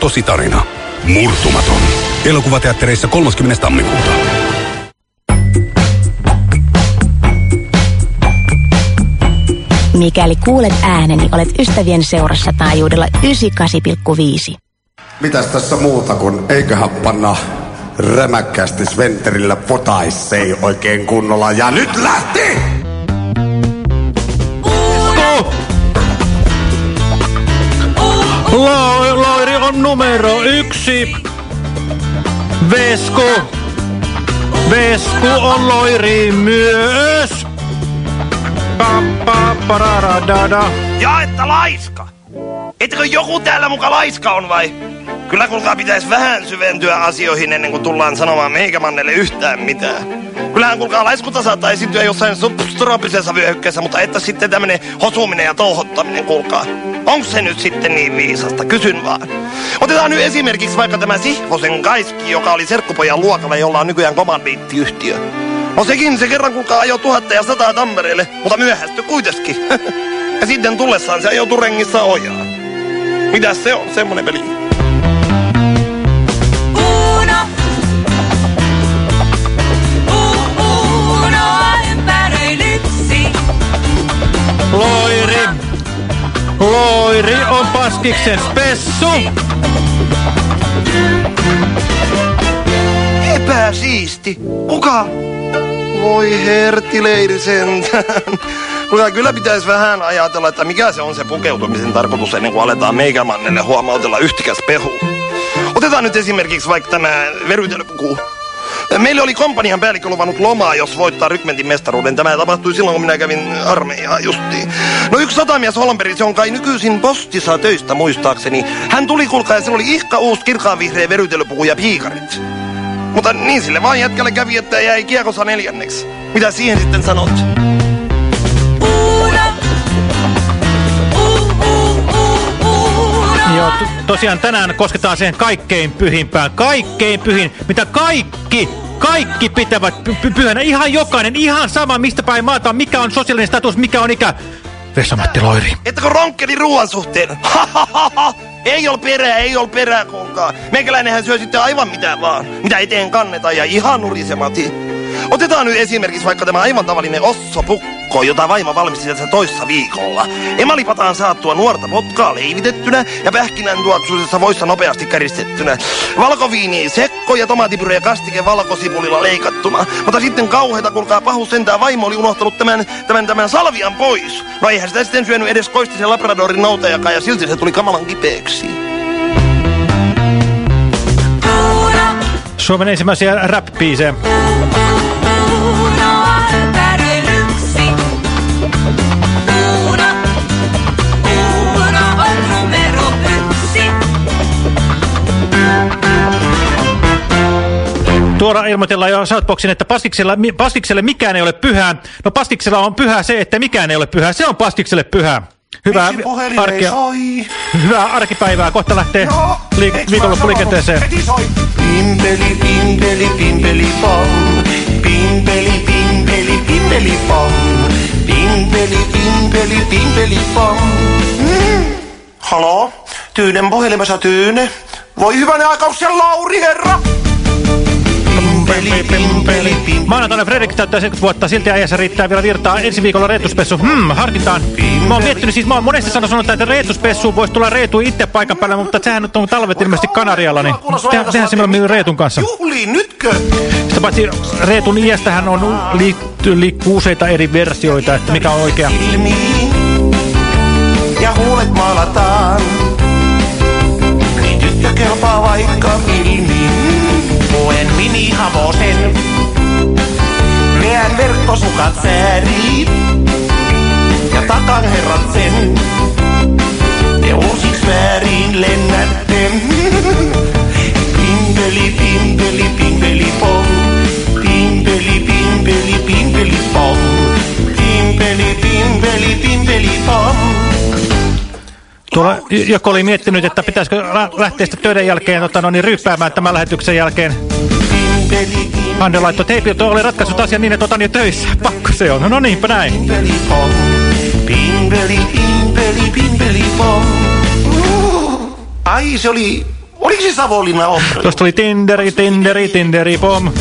Tosi tarina. Murtumaton. Elokuvateattereissa 30. tammikuuta. Mikäli kuulet ääneni, olet ystävien seurassa taajuudella 98,5. Mitäs tässä muuta kuin eiköhän panna rämäkkästi Sventerillä potaissei oikein kunnolla. Ja nyt lähti! Lo Loiri on numero yksi. Vesku. Vesku on Loiri myös. Pa, pa, pararadada. Ja että laiska! Etkö joku täällä muka laiska on vai? Kyllä kuulkaa pitäisi vähän syventyä asioihin ennen kuin tullaan sanomaan meikämannelle yhtään mitään. Kyllähän kuulkaa laiskuta saattaa esiintyä jossain substrooppisessa vyöhykkeessä, mutta että sitten tämmönen hosuminen ja touhottaminen, kuulkaa. Onko se nyt sitten niin viisasta? Kysyn vaan. Otetaan nyt esimerkiksi vaikka tämä Sihvosen Kaiski, joka oli serkkupojan luokalla, jolla on nykyään komandiittiyhtiö. No sekin se kerran kuulkaa ajoi tuhatta ja sataa Tampereelle, mutta myöhästyi kuitenkin. ja sitten tullessaan se ajoutui rengissä ojaa. Mitäs se on, semmonen peli? Loiri on paskiksen spessu. Epäsiisti. Kuka? Voi hertileiri sentään. Kyllä, kyllä pitäisi vähän ajatella, että mikä se on se pukeutumisen tarkoitus ennen kuin aletaan meikämannelle huomautella yhtikäs pehu. Otetaan nyt esimerkiksi vaikka tämä verytelypuku. Meille oli kompanian päällikkö luvannut lomaa, jos voittaa rykmentin mestaruuden. Tämä tapahtui silloin, kun minä kävin armeijaa justiin. No yksi sotamies Holmberg, se on kai nykyisin postissa töistä muistaakseni. Hän tuli kulkaa ja sillä oli ihka uusi kirkkaanvihreä verytelypuku ja piikarit. Mutta niin sille vaan jätkälle kävi, että jäi kiekossa neljänneksi. Mitä siihen sitten sanot? Joo, to- tosiaan tänään kosketaan siihen kaikkein pyhimpään. Kaikkein pyhin, mitä kaikki, kaikki pitävät py py pyhänä. Ihan jokainen, ihan sama mistä päin maata mikä on sosiaalinen status, mikä on ikä. Vesa-Matti Loiri. Ettäkö ronkkeli ruoan suhteen? ei ol perää, ei ol perää, kuulkaa. Meikäläinenhän syö sitten aivan mitä vaan. Mitä eteen kannetaan ja ihan nurisemati. Otetaan nyt esimerkiksi vaikka tämä aivan tavallinen ossopukko, jota vaimo valmisti tässä toissa viikolla. Emalipataan saattua nuorta potkaa leivitettynä ja pähkinän tuoksuisessa voissa nopeasti käristettynä. Valkoviini sekko ja tomaatipyrä ja kastike valkosipulilla leikattuna. Mutta sitten kauheita, kuulkaa pahus sentään vaimo oli unohtanut tämän, tämän, tämän salvian pois. No eihän sitä sitten syönyt edes koistisen labradorin noutajakaan ja silti se tuli kamalan kipeäksi. Suomen ensimmäisiä rap-biisejä. Tuolla ilmoitellaan jo Southboxin, että paskiksella, mi- paskikselle mikään ei ole pyhää. No paskiksella on pyhää se, että mikään ei ole pyhää. Se on paskikselle pyhää. Hyvää, arkea, hyvää arkipäivää. Kohta lähtee liik- viikonloppuliikenteeseen. Pimpeli, pimpeli, pimpeli, pom. Pimpeli, pimpeli, pimpeli, pom. Pimpeli, pimpeli, pimpeli, pom. Mm. Halo? Tyynen puhelimessa Tyyne. Voi hyvänä aikaus se Lauri, herra! Maanantaina Fredrik täyttää 70 vuotta, silti äijässä riittää vielä virtaa. Ensi viikolla reetuspessu. Hmm, harkitaan. Mä oon miettinyt, siis mä oon monesti sanonut, että reetuspessu voisi tulla reetu itse paikan päällä, mutta sehän nyt on talvet ilmeisesti Kanarialla, niin tehdään, tehdään semmoinen reetun kanssa. Juhliin, nytkö? Sitä paitsi reetun iästähän on liikkuu useita eri versioita, että mikä on oikea. Ja huulet maalataan. Niin tyttö kelpaa vaikka. Minihavosen. Veän verkkosukat sääriin. Ja takan herrat sen. Te uusiksi väärin lennätte. Pimpeli, pimpeli, pimpeli, pom. Pimpeli, pimpeli, pimpeli, pom. Pimpeli, pimpeli, pimpeli, pom. Tuolla joku oli miettinyt, että pitäisikö lä- lähteä sitten töiden jälkeen tota, no, niin, ryppäämään tämän lähetyksen jälkeen. Hande laittoi teipi, että oli ratkaissut asian niin, että otan jo töissä. Pakko se on. No niinpä näin. pimpeli, pom. Pimpeli, pimpeli, pimpeli, pom. Ai, se oli Oliko se Savonlinna opera? Tuosta oli Tinderi, Tinderi, Tinderi, pom.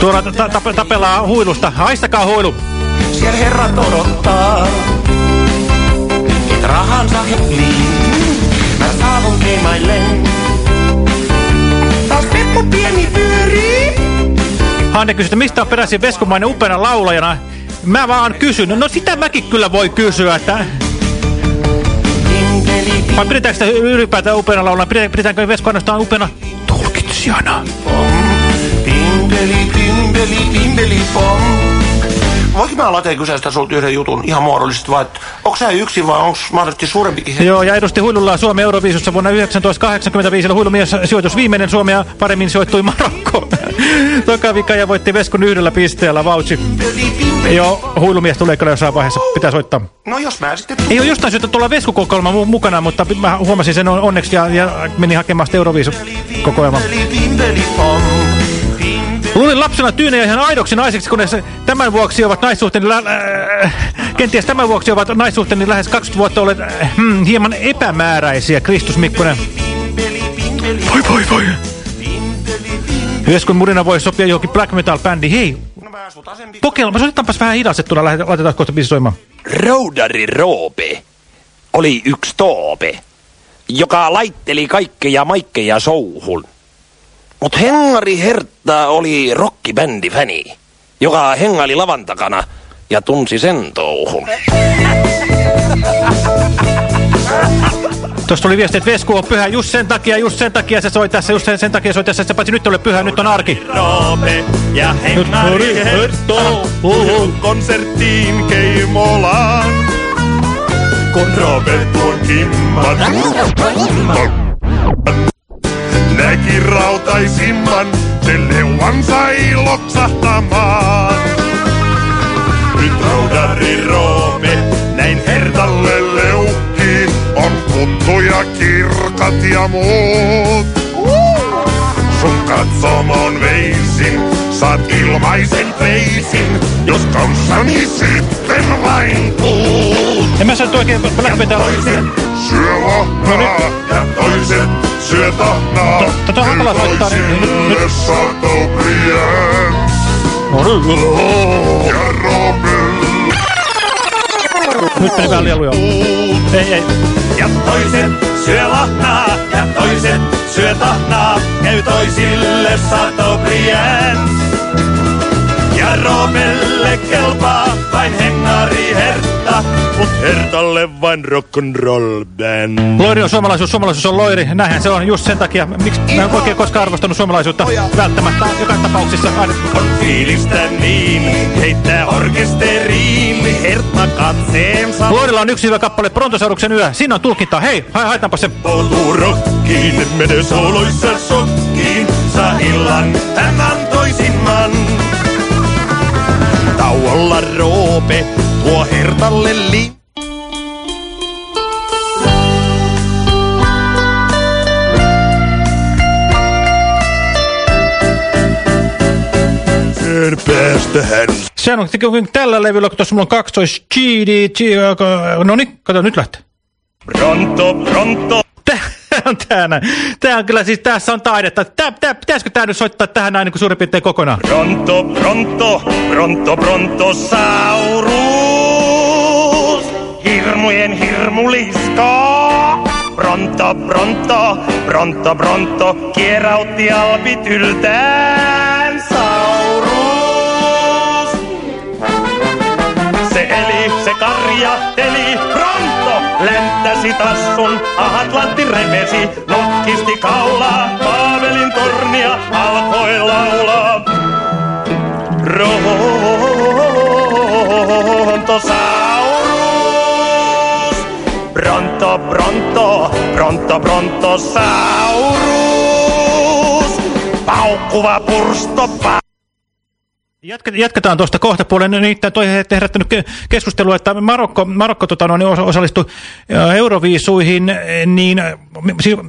Tuolla ta ta tapellaan huilusta. Haistakaa huilu. Siellä herrat odottaa, et rahansa hepliin. Mä saavun keimaillen. Peppu pieni pyörii. Hanne kysyi, mistä on peräisin veskumainen upeana laulajana. Mä vaan kysyn. No sitä mäkin kyllä voi kysyä, että... Vai pidetäänkö sitä ylipäätään upeana laulajana? Pidetäänkö, Vesku ainoastaan upeana tulkitsijana? pimpeli, pimpeli, pimpeli, pom. Voinko mä Late kysyä sitä sulta yhden jutun ihan muodollisesti vai, onko sä yksin vai onko mahdollisesti suurempikin? Joo, ja edusti huilulla Suomen Euroviisussa vuonna 1985 huilumies sijoitus viimeinen Suomea paremmin sijoittui Marokko. Toka vika ja voitti Veskun yhdellä pisteellä pimpeli. Joo, huilumies tulee kyllä jossain vaiheessa, pitää soittaa. No jos mä sitten Ei ole jostain syystä tuolla Veskukokoelma mu mukana, mutta mä huomasin sen on- onneksi ja, ja menin hakemaan sitä Euroviisukokoelmaa. Luulin lapsena tyynejä ihan aidoksi naiseksi, kunnes tämän vuoksi ovat naissuhteeni, lä- äh, kenties tämän vuoksi ovat naissuhteeni lähes 20 vuotta olleet äh, hmm, hieman epämääräisiä, Kristus Mikkonen. Voi voi voi. Veskun murina voi sopia johonkin black metal bändi. Hei, kokeillaan. Soitetaanpas vähän hidastettuna, laitetaan kohta biisi soimaan. Roudari Roope oli yksi toope, joka laitteli kaikkea maikkeja souhun. Mut Hengari Hertta oli rockibändi fäni, joka hengaili lavan takana ja tunsi sen touhun. Tuossa tuli viesti, että Vesku on pyhä just sen takia, just sen takia se soi tässä, just sen, sen takia soi tässä. Se paitsi nyt ei ole pyhä, nyt on arki. Roope ja Hengari Hertto konserttiin Keimolaan. Kun Roope tuon kimman näki rautaisimman, se leuan sai loksahtamaan. Nyt roudari Roope, näin Hertalle leukki, on kuttu ja kirkat ja muut. Sun katsomon veisin, saat ilmaisen peisin, jos kanssani sitten vain tuut. En mä sano oikein black metal. Toiset syö lahnaa ja toiset syö tahnaa. To- tota hankala soittaa, niin- nyt- nyt- Toisille Chateaubriand ja Rommel. Nyt meni vähän liian lujaa. Ei, ei. Ja toiset syö lahnaa ja toiset syö tahnaa. Käy toisille Chateaubriand. Ja Roomelle kelpaa vain hengari hertta, mut hertalle vain rock'n'roll band. Loiri on suomalaisuus, suomalaisuus on loiri. Näinhän se on just sen takia. Miksi mä en oikein koskaan arvostanut suomalaisuutta välttämättä joka tapauksessa. Aina. On fiilistä niin, heittää orkesteriin, hertta katseensa. Loirilla on yksi hyvä kappale, Brontosauruksen yö. Siinä on tulkintaa. Hei, ha haetaanpa se. Poutuu rokkiin, mene sooloissa sokkiin, saa illan hän antoisimman. Tauolla roope, tuo hertalle li... Sen päästä hän Sehän on kun tällä levyllä, kun tuossa mulla on 12 GD, no niin, kato nyt lähtee. pronto, pronto. Tää on näin. Tää on kyllä siis, tässä on taidetta. Tää, tää, pitäisikö tää nyt soittaa tähän näin niin kuin suurin piirtein kokonaan? Pronto, pronto, pronto, pronto, saurus. Hirmujen hirmulisko. Pronto, pronto, pronto, pronto, kierautti alpit yltään saurus. Se eli, se karjahteli, pronto, länttäsi tassun, Atlantti repesi, nokkisti kaulaa, Paavelin tornia alkoi laulaa. Brontosaurus, pronto, pronto, pronto, brontosaurus, paukkuva pursto, pa- Jatketaan tuosta kohta puolen. Niitä toi he- herättänyt ke- keskustelua, että Marokko, Marokko tota, no, niin osa- osallistui euroviisuihin, niin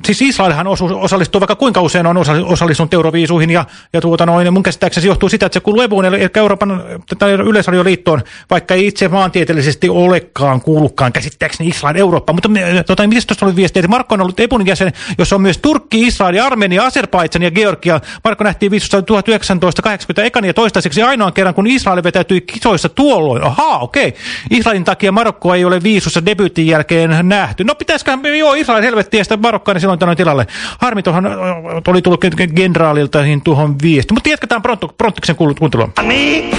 siis Israelhan osallistuu vaikka kuinka usein on osa- osallistunut euroviisuihin ja, ja tuota, noin, mun käsittääkseni se johtuu sitä, että se kuuluu EBUun, eli Euroopan tätä Yleisradioliittoon, vaikka ei itse maantieteellisesti olekaan kuulukaan käsittääkseni Israel Eurooppa. Mutta tota, miten tuossa oli viesti, että Marokko on ollut EBUn jäsen, jossa on myös Turkki, Israel, Armenia, Azerbaidžan ja Georgia. Marokko nähtiin viisussa 1980 ekan ja toistaiseksi ainoan kerran, kun Israel vetäytyi kisoissa tuolloin. Ahaa, okei. Okay. Israelin takia Marokko ei ole viisussa debyytin jälkeen nähty. No pitäisiköhän, joo, Israel helvettiä sitä Marokkaa, niin silloin tänne tilalle. Harmi tuohon oli tullut generaalilta niin tuohon viesti. Mutta jatketaan Pronto, Prontiksen kuuntelua. Niin,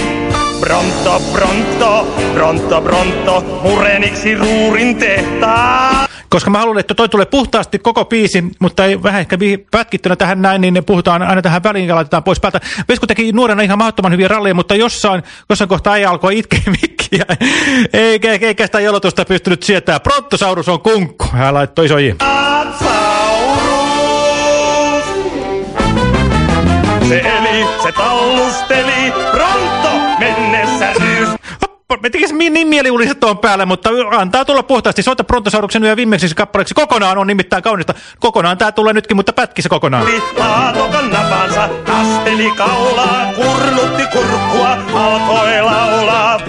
pronto, pronto, pronto, pronto, mureniksi ruurin tehtaa. Koska mä haluan, että toi tulee puhtaasti koko biisi, mutta ei vähän ehkä pätkittynä tähän näin, niin ne puhutaan aina tähän väliin ja laitetaan pois päältä. Vesku teki nuorena ihan mahdottoman hyviä ralleja, mutta jossain, jossain kohtaa ei alkoi itkeä mikkiä. Eikä, eikä sitä jolotusta pystynyt sietää. Prontosaurus on kunkku. Hän laittoi iso J. Se eli, se tallusteli, pronto, mennessä. Me tekisi niin mieliuliset tuohon päälle, mutta antaa tulla puhtaasti. Soita Prontosauruksen yö viimeiseksi kappaleeksi. Kokonaan on nimittäin kaunista. Kokonaan tää tulee nytkin, mutta pätki se kokonaan. Laatokan napansa, kasteli kaulaa, kurnutti kurkkua, alkoi laulaa.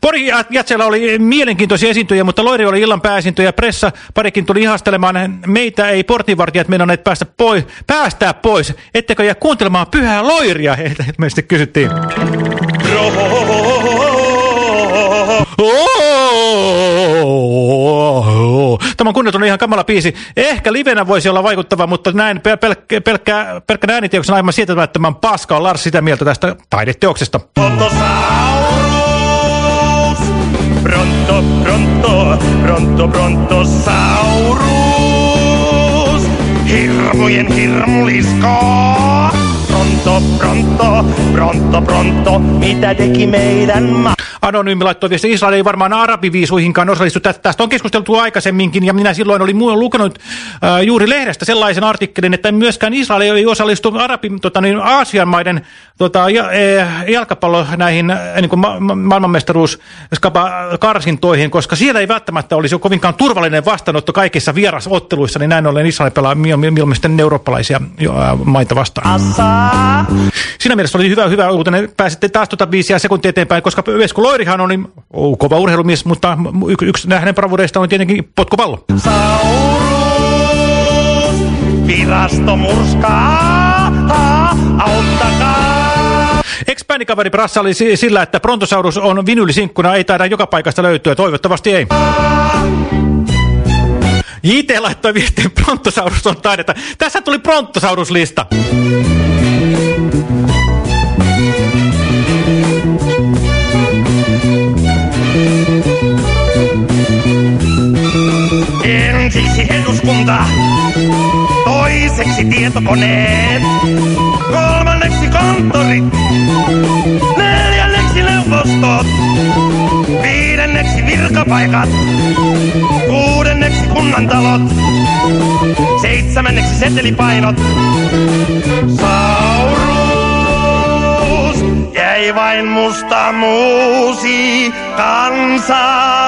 Pori Jatsella oli mielenkiintoisia esiintyjä, mutta Loiri oli illan pääesiintyjä. Pressa parikin tuli ihastelemaan. Meitä ei portinvartijat meinanneet päästä pois, päästää pois. Ettekö jää kuuntelemaan pyhää Loiria? Heiltä meistä kysyttiin. Tämä on kunnioitunut ihan kamala biisi. Ehkä livenä voisi olla vaikuttava, mutta näin pel pelkkä, pelkkä, pelkkä ääniteoksen aivan sietämättömän paska on Lars sitä mieltä tästä taideteoksesta. Pronto, pronto, pronto, pronto, saurus. Hirmujen hirmulisko. Pronto, pronto, pronto, pronto, mitä teki meidän ma... Anonyymi laittoi viesti, Israel ei varmaan arabiviisuihinkaan osallistu. Tä- Tästä on keskusteltu aikaisemminkin, ja minä silloin olin muu- lukenut äh, juuri lehdestä sellaisen artikkelin, että myöskään Israel ei osallistu arabi, tota, niin, Aasian maiden tota, ja, e, jalkapallo näihin äh, niin kuin ma ma maailmanmestaruus karsintoihin, koska siellä ei välttämättä olisi kovinkaan turvallinen vastaanotto kaikissa vierasotteluissa, niin näin ollen Israel pelaa mieluummin sitten eurooppalaisia maita vastaan. Siinä mielessä oli hyvä, hyvä uutinen. Pääsitte taas tuota viisiä sekuntia eteenpäin, koska Vesku Loirihan on niin, oh, kova urheilumies, mutta yksi, yksi hänen bravureista on tietenkin potkupallo. Virasto murskaa, auttakaa. Ex-bändikaveri oli sillä, että Brontosaurus on vinyylisinkkuna, ei taida joka paikasta löytyä. Toivottavasti ei. JT laittoi viestin, Brontosaurus on taidetta. Tässä tuli Brontosaurus-lista. Eduskunta, toiseksi tietokoneet, kolmanneksi konttorit, neljänneksi neuvostot, viidenneksi virkapaikat, kuudenneksi kunnantalot, seitsemänneksi setelipainot. Saurus jäi vain musta muusi, kansa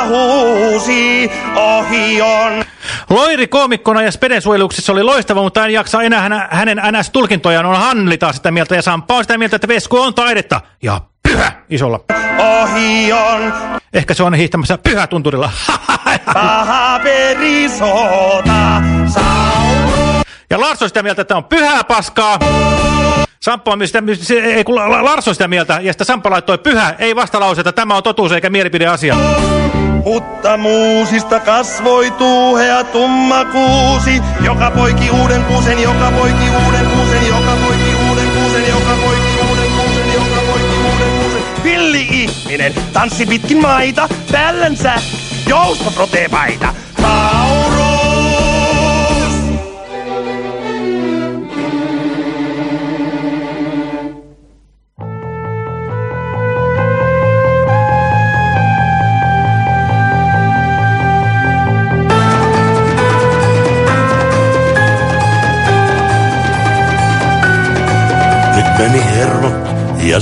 huusi, ohi on. Loiri koomikkona ja spedensuojeluksessa oli loistava, mutta en jaksa enää hänen, hänen NS-tulkintojaan. On Hanli taas sitä mieltä ja Sampa on sitä mieltä, että Vesku on taidetta. Ja pyhä isolla. Ohi on Ehkä se on hiihtämässä pyhä tunturilla. paha. Ja Lars on sitä mieltä, että on pyhää paskaa. Samppa on sitä, se, ei, kun La- Lars on sitä mieltä, ja sitten Samppa laittoi pyhä, ei vastalauseita, tämä on totuus eikä mielipideasia. Mutta muusista kasvoi tuuhea tumma kuusi, joka poiki uuden kuusen, joka poiki uuden kuusen, joka poiki uuden kuusen, joka poiki uuden kuusen, joka poiki uuden kuusen. Villi ihminen tanssi pitkin maita, päällänsä joustoproteepaita. Taurus!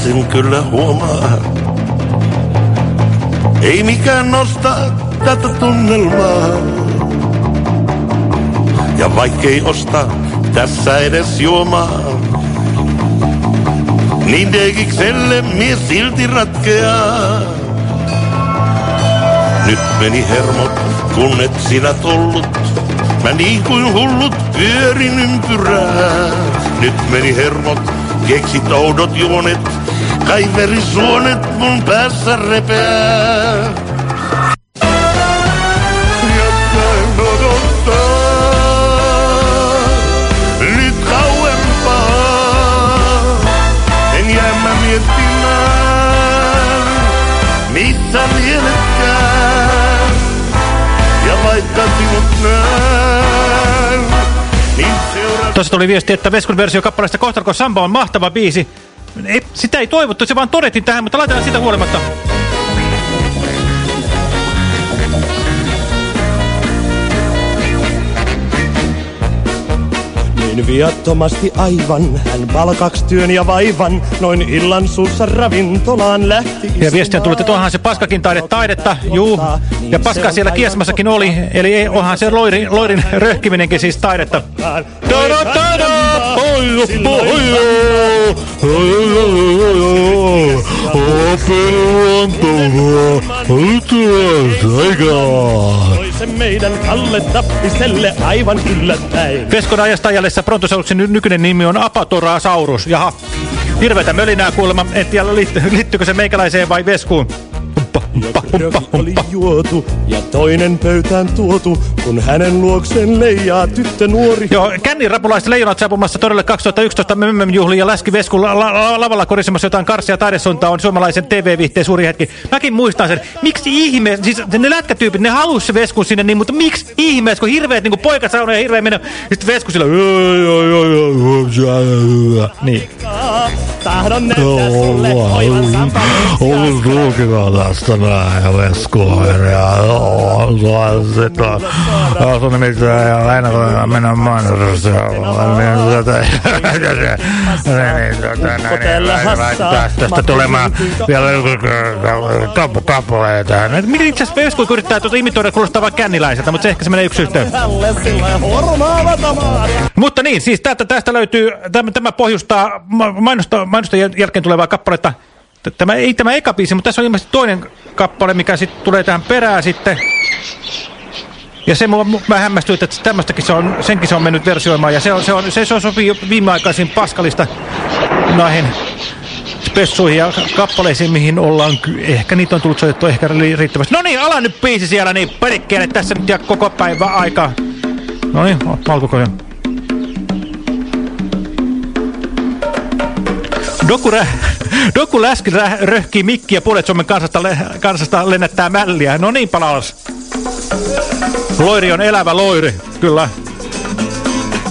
Sen kyllä huomaa. Ei mikään nosta tätä tunnelmaa. Ja vaikkei osta tässä edes juomaa, niin degikselle mies silti ratkeaa. Nyt meni hermot, kun et sinä tullut. Mä niin kuin hullut pyörin ympyrää. Nyt meni hermot, keksit oudot juonet. Ja vaikka sinut näen, niin seuraa... Tuossa tuli viesti, että Veskun versio kappaleesta Kohtalko Samba on mahtava biisi. Ei, sitä ei toivottu, se vaan todettiin tähän, mutta laitetaan sitä huolimatta. Niin viattomasti aivan, hän palkaks työn ja vaivan, noin illan suussa ravintolaan lähti Ja viestiä tuli, että onhan se paskakin taide taidetta, juu. Ja paskaa siellä kiesmassakin oli, eli ei, onhan se loirin, loirin röhkiminenkin siis taidetta. Tada, tada, yllättäen. Veskon ajasta ajallessa Brontosauruksen ny- nykyinen nimi on Apatorasaurus. Jaha, hirveätä mölinää kuulemma. En tiedä, liitty, liittyykö se meikäläiseen vai Veskuun. Röki oli juotu ja toinen pöytään tuotu, kun hänen luokseen leijaa tyttö nuori. Joo, kännin rapulaiset leijonat saapumassa todelle 2011 MM-juhliin ja Läski Vesku la la la lavalla korisemassa jotain karsia taidesuuntaa on suomalaisen TV-viihteen suuri hetki. Mäkin muistan sen. Miksi ihme, siis ne lätkätyypit, ne halusi se Veskun sinne niin, mutta miksi ihmeessä, kun hirveät niin poikasauna ja hirveä mennä, ja sitten Vesku sillä niin. Tahdon näyttää sulle oivan tästä näin ja veskuoin ja on sun nimittäin aina kun mennään mainoksessa niin tästä tulemaan vielä kappaleita. Miten itse asiassa Vesku yrittää tuota imitoida kuulostaa vaan känniläiseltä, mutta se ehkä se menee yksi yhteen. Mutta niin, siis tästä, tästä löytyy, tämä, tämä pohjustaa ma- mainosta, mainosta jäl- jälkeen tulevaa kappaletta. Tämä ei tämä eka biisi, mutta tässä on ilmeisesti toinen kappale, mikä sitten tulee tähän perään sitten. Ja se mua, mu- mä hämmästyin, että tämmöistäkin se on, senkin se on mennyt versioimaan. Ja se, on, se, on, se, on sopii jo viimeaikaisiin paskalista näihin spessuihin ja kappaleisiin, mihin ollaan, ehkä niitä on tullut soitettua ehkä ri- riittävästi. No niin, ala nyt biisi siellä, niin perikkeelle tässä nyt ja koko päivä aikaa. No niin, alkukoja. Doku, rä, Doku läski rä, röhkii mikkiä puolet Suomen kansasta, le, kansasta lennättää mälliä. No niin, palaus. Loiri on elävä loiri, kyllä.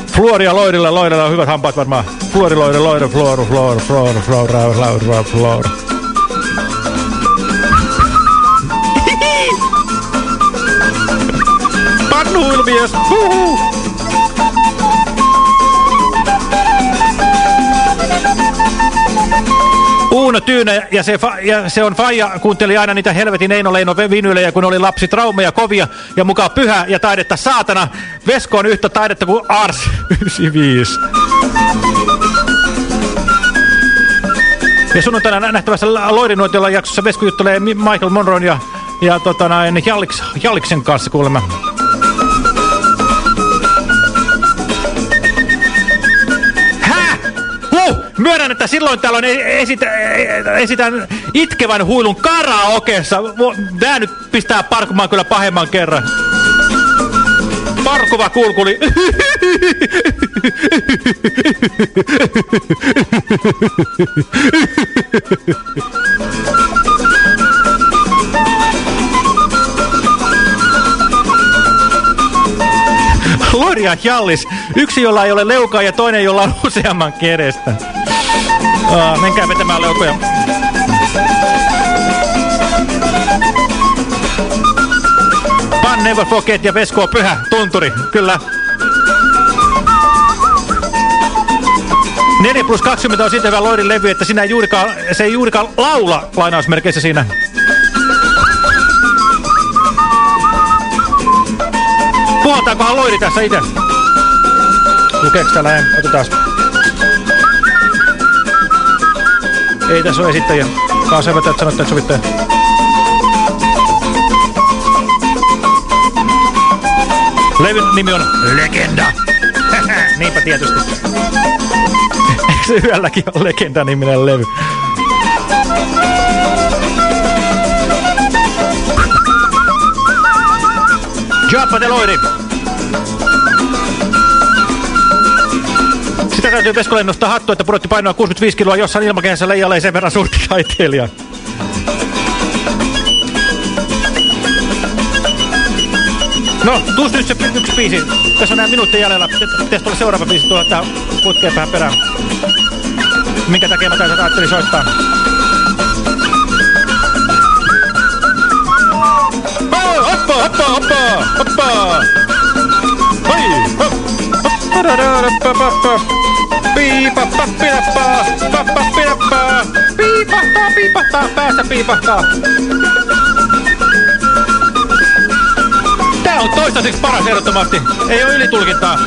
Fluoria loirilla, loirilla on hyvät hampaat varmaan. Fluori, loiri, loiri, fluoru, fluoru, fluoru, fluoru, fluoru, fluoru, fluoru. Pannuilmiös, huhu. Uuno Tyynä ja se, fa, ja se on Faija kuunteli aina niitä helvetin Eino Leino vinyylejä, kun oli lapsi traumeja kovia ja mukaan pyhä ja taidetta saatana. Vesko on yhtä taidetta kuin Ars 95. Ja sunnuntaina nähtävässä Loirinuotiolla jaksossa Vesku juttelee Mi- Michael Monroon ja, ja tota näin, Jalliks, Jalliksen kanssa kuulemma. Myönnän, että silloin tällöin e- esitä, e- esitän itkevän huilun karaokeessa. Tää nyt pistää parkumaan kyllä pahemman kerran. Parkuva kulkuli. Loria Jallis. Yksi, jolla ei ole leukaa ja toinen, jolla on useamman kerestä. Uh, menkää vetämään leukoja. Pan Never Forget ja Vesko on pyhä tunturi. Kyllä. 4 plus 20 on siitä hyvä Loirin levy, että sinä ei juurikaan, se ei juurikaan laula lainausmerkeissä siinä. Loiri tässä itse? Lukeeks täällä? En. Otetaan. Ei tässä ole esittäjiä. Kansanvetäjät sanotte, että sovittaja. Levyn nimi on Legenda. Niinpä tietysti. Eikö se yölläkin ole Legenda-niminen levy? Joppa de Sitä täytyy Veskolle nostaa hattu, että pudotti painoa 65 kiloa jossain ilmakehässä leijalle sen verran suurti taiteilija. No, tuus nyt se yksi biisi. Tässä on nämä minuutin jäljellä. Pitäisi tulla seuraava biisi tuolla tää putkeen päähän perään. Minkä takia mä täysin ajattelin soittaa. Oh, hoppa, hoppa, hoppa, hoppa. Hoi, hop, hoppa, da, piipappa, pappa, piipappa. Piipahtaa, piipahtaa, päästä piipahtaa. Tää on toistaiseksi paras ehdottomasti. Ei ole ylitulkintaa.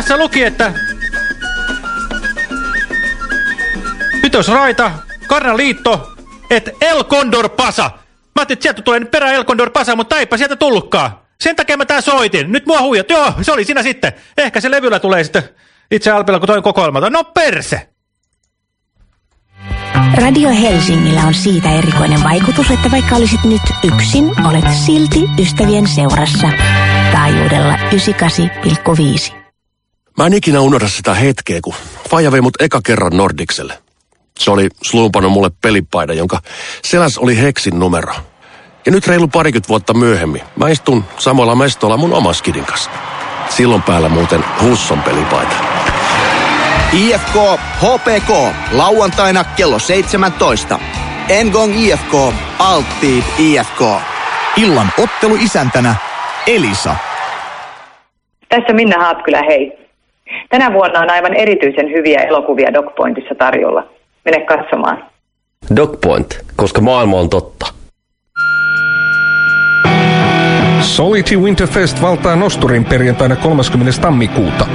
Tässä luki, että Pytösraita, Karnaliitto, et El Condor Pasa. Mä ajattelin, että sieltä tulee perä El Condor Pasa, mutta eipä sieltä tullutkaan. Sen takia mä tää soitin. Nyt mua huijat. Joo, se oli siinä sitten. Ehkä se levyllä tulee sitten itse Alpilla, kun toin kokoelmalta. No perse! Radio Helsingillä on siitä erikoinen vaikutus, että vaikka olisit nyt yksin, olet silti ystävien seurassa. Taajuudella 98,5. Mä en ikinä unohda sitä hetkeä, kun Faija vei mut eka kerran Nordikselle. Se oli sluupannut mulle pelipaida, jonka seläs oli Heksin numero. Ja nyt reilu parikymmentä vuotta myöhemmin mä istun samalla mestolla mun oma skidin kanssa. Silloin päällä muuten Husson pelipaita. IFK HPK lauantaina kello 17. Engong IFK Alttiit IFK. Illan ottelu isäntänä Elisa. Tässä Minna Haatkylä, hei. Tänä vuonna on aivan erityisen hyviä elokuvia DocPointissa tarjolla. Mene katsomaan. DocPoint, koska maailma on totta. Solity Winterfest valtaa nosturin perjantaina 30. tammikuuta.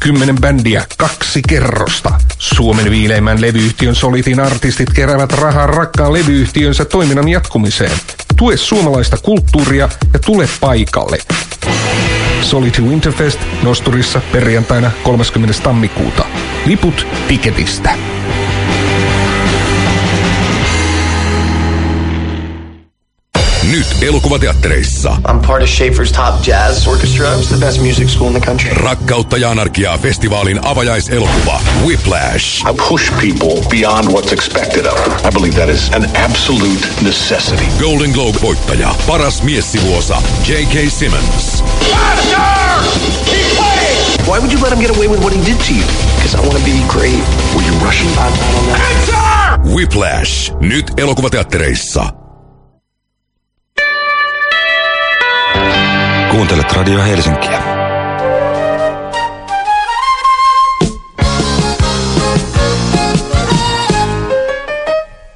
Kymmenen bändiä, kaksi kerrosta. Suomen viileimmän levyyhtiön Solitin artistit keräävät rahaa rakkaan levyyhtiönsä toiminnan jatkumiseen. Tue suomalaista kulttuuria ja tule paikalle. Solity Winterfest Nosturissa perjantaina 30. tammikuuta. Liput tiketistä. Nyt elokuvateattereissa. I'm part of Schaefer's Top Jazz Orchestra. It's the best music school in the country. Rakkautta ja anarkiaa festivaalin avajaiselokuva Whiplash. I push people beyond what's expected of them. I believe that is an absolute necessity. Golden Globe-voittaja, paras miessivuosa J.K. Simmons. Why would you let him get away with what he did to you? Because I want to be great. Were you rushing? I, I don't know. Whiplash. Nyt elokuvateattereissa. Kuuntelet Radio Helsinkiä.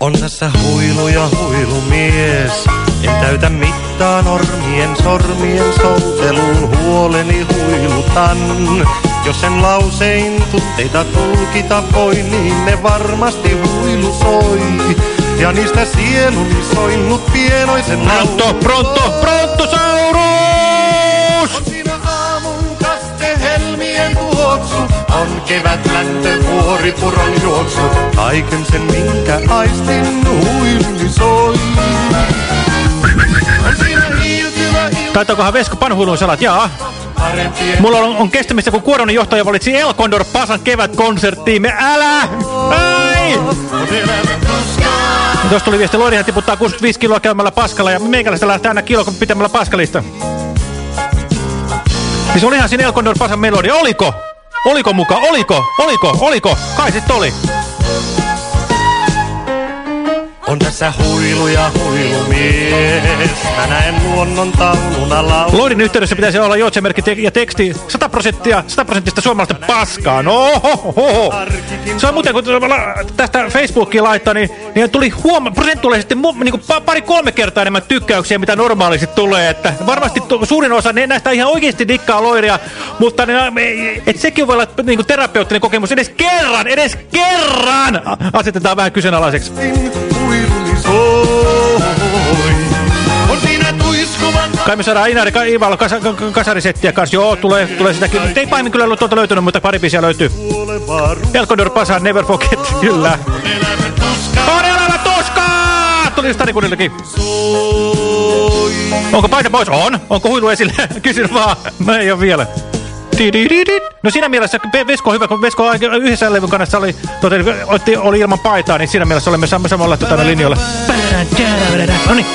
On tässä huilu ja huilumies. En täytä mittaa normien sormien souteluun huoleni huilutan. Jos en lausein tutteita tulkita voi, niin ne varmasti huilu soi. Ja niistä sieluni soinnut pienoisen Pronto, pronto, prontosaurus! On siinä aamun kaste helmien tuoksu. On kevät läntö vuoripuron juoksu. Kaiken sen minkä aistin huiluni soi. On siinä hiiltyvä Vesko panhuiluun salat? Jaa. Mulla on, on kestämistä, kun Kuoronen johtaja valitsi El Condor Pasan kevätkonserttiimme. Älä! Ai! Tuosta tuli viesti, Loirihan tiputtaa 65 kiloa käymällä paskalla ja meikäläistä lähtee aina kilo pitämällä paskalista. Siis olihan siinä Elkondor Pasan melodia. Oliko? Oliko muka? Oliko? Oliko? Oliko? Kai sit oli. On tässä huilu ja huilumies. Mä näen luonnon tauluna laulun. Loidin yhteydessä pitäisi olla joutsenmerkki te ja teksti 100 prosenttia, 100 prosenttista suomalaista paskaa. No, ho, ho, ho. Se on muuten, kun tästä Facebookiin laittaa, niin, niin tuli huoma prosentuaalisesti niin pari-kolme kertaa enemmän tykkäyksiä, mitä normaalisti tulee. Että varmasti suurin osa ne, näistä ihan oikeasti dikkaa loiria, mutta ne, et sekin voi olla niin kuin terapeuttinen kokemus. Edes kerran, edes kerran asetetaan vähän kyseenalaiseksi. Kai me saadaan Inari Ivalo kas, kasarisettiä kanssa. Joo, tulee, tulee sitäkin. Ei paimin kyllä tuolta löytynyt, mutta pari biisiä löytyy. Elkondor Pasa, Never Forget, kyllä. On elämä tuskaa! Tuli Starikunillekin. Onko paita pois? On. Onko huilu esille? Kysyn vaan. Mä ei ole vielä. No siinä mielessä Vesko on hyvä, kun Vesko yhdessä levyn kannassa oli, tuota, otti, oli ilman paitaa, niin siinä mielessä olemme samalla tuota, linjoilla. No niin.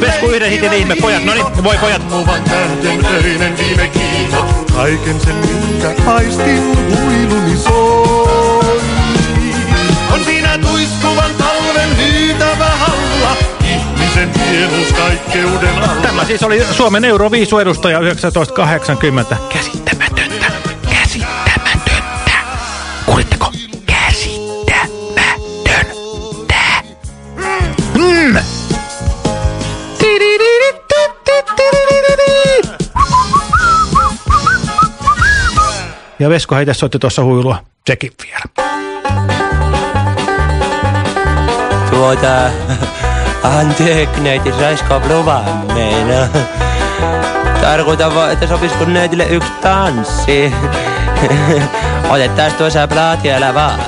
Vesku yhden hitin ihme, pojat, no niin, voi pojat. Muvan tähden öinen viime kiito, kaiken sen minkä aistin huiluni soi. Kaikkeuden alla. Tämä siis oli Suomen Euroviisu-edustaja 1980. Käsittämätöntä, käsittämätöntä. Kuulitteko? Käsittämätöntä. Mm. Ja Vesko heitä soitti tuossa huilua. Sekin vielä. Tuota, anteeksi neiti raiskaap luvan meina. Tarkoitan vaan, että sopisiko neitille yksi tanssi. Otettais tuossa plaatialla vaan.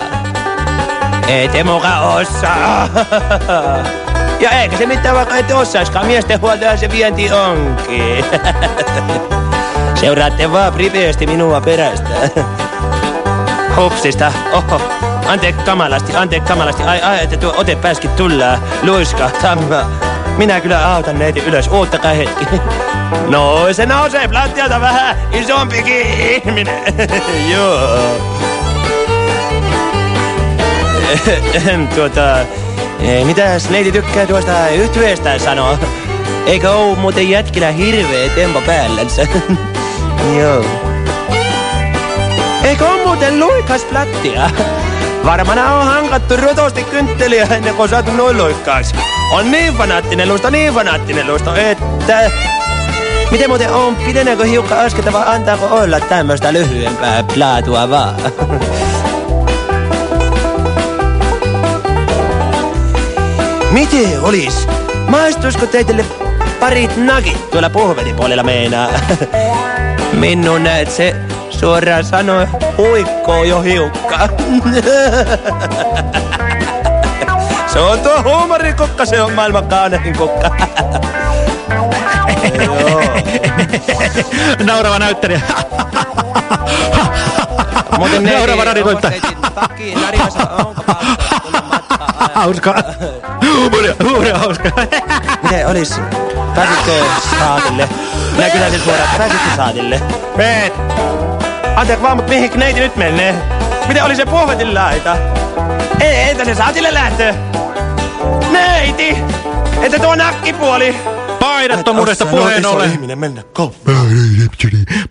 Ei te muka osaa. Ja eikä se mitään vaikka ette osaiskaan. Miesten huoltoa se vienti onkin. Seuraatte vaan priveesti minua perästä. Hupsista. Oho. Anteeksi kamalasti, anteeksi kamalasti. Ai, ai, että tuo ote pääskin tulla. Luiska, tamma. Minä kyllä autan neiti ylös. Oottakaa hetki. No, se nousee plattialta vähän isompikin ihminen. Joo. tuota, eh, mitäs neiti tykkää tuosta yhtyeestä sanoa? Eikö oo muuten jätkillä hirveä tempo päällänsä? Joo. Eikö oo muuten luikas plattia? Varmana on hankattu rotosti kyntteliä ennen kuin saatu noin. On niin fanaattinen lusto, niin fanaattinen lusto, että... Miten muuten on? Pidennäänkö hiukka asketa vai antaako olla tämmöistä lyhyempää plaatua vaan? Miten olis? Maistuisiko teille parit nagit tuolla puhvelipuolella meinaa? Minun näet se suoraan sanoi huikkoo jo hiukka. se on tuo huumorikukka, se on maailman kaunein kukka. Naurava näyttelijä. Muuten Naurava radiotoimittaja. Hauskaa. Huumoria, huumoria hauskaa. Miten olis? Pääsitkö saatille? Minä kysäsin suoraan, pääsitkö saatille? Meet. Anteeksi vaan, mutta mihin neiti nyt menee? Miten oli se puhvetin laita? Ei, entä se saatille lähtö? Neiti! Entä tuo nakkipuoli? Paidettomuudesta puheen ollen. ihminen mennä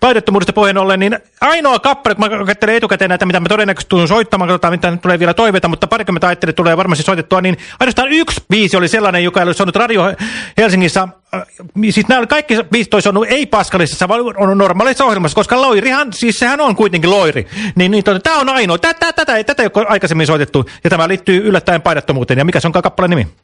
Paidettomuudesta puheen ollen, niin ainoa kappale, kun mä katselen etukäteen näitä, mitä mä todennäköisesti tulen soittamaan, katsotaan, mitä nyt tulee vielä toiveita, mutta parikymmentä ajattelin, tulee varmasti soitettua, niin ainoastaan yksi biisi oli sellainen, joka ei ollut saanut Radio Helsingissä. Äh, siis nämä oli kaikki biisit olisi ollut ei paskallisessa, vaan on normaalissa ohjelmassa, koska Loirihan, siis sehän on kuitenkin Loiri. Niin, niin tota, tämä on ainoa. Tätä, tätä, tätä ei ole aikaisemmin soitettu, ja tämä liittyy yllättäen paidettomuuteen. Ja mikä se onkaan kappaleen nimi?